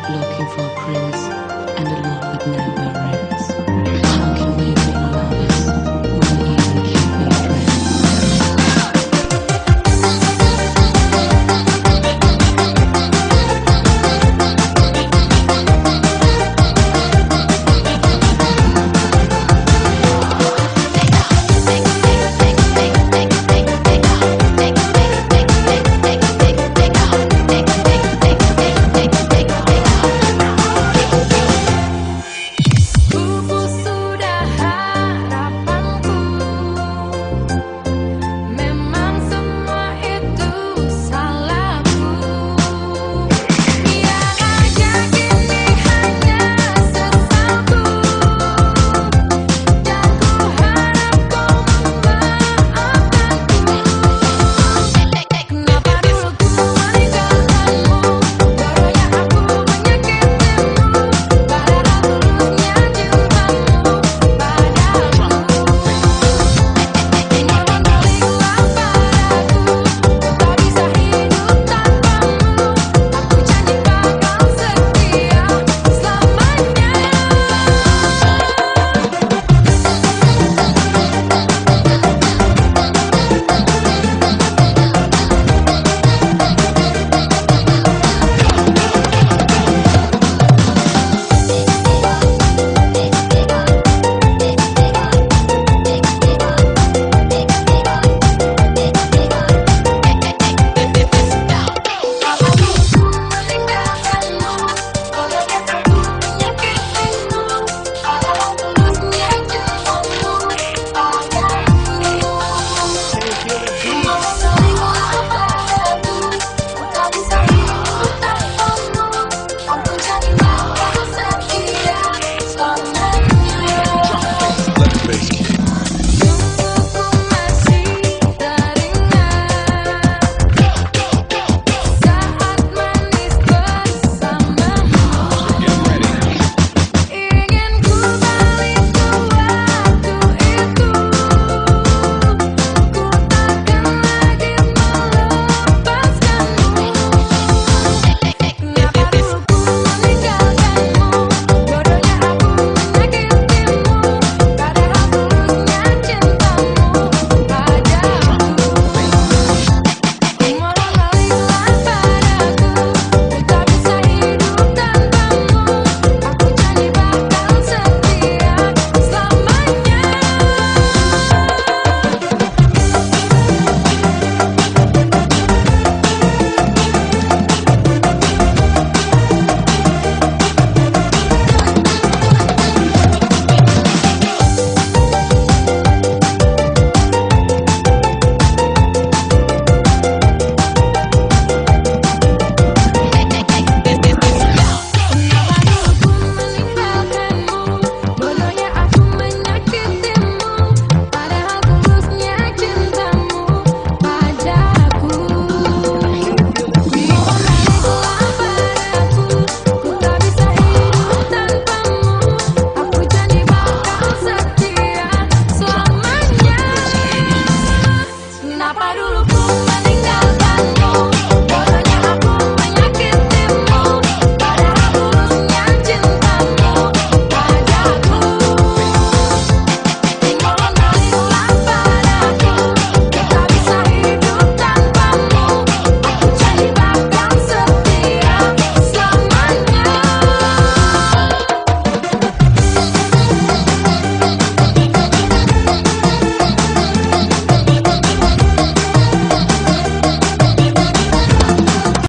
keep looking for a prince.